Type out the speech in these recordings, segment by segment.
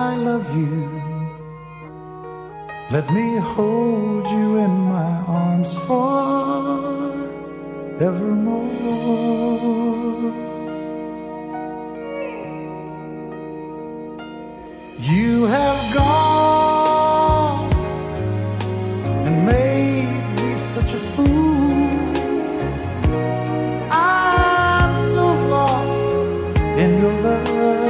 I love you. Let me hold you in my arms forevermore. You have gone and made me such a fool. I'm so lost in your love.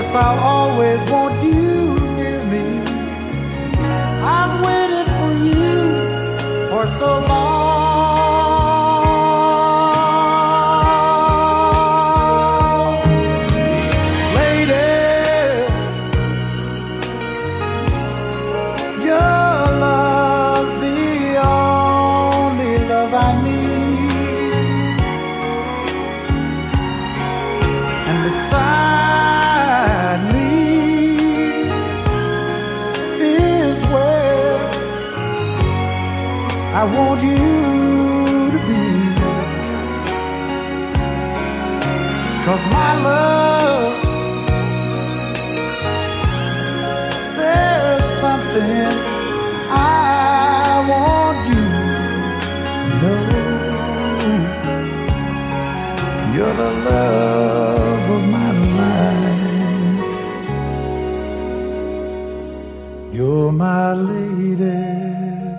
yes, I'll always want you I want you to be. Cause my love, there's something I want you to know. You're the love of my life. You're my lady.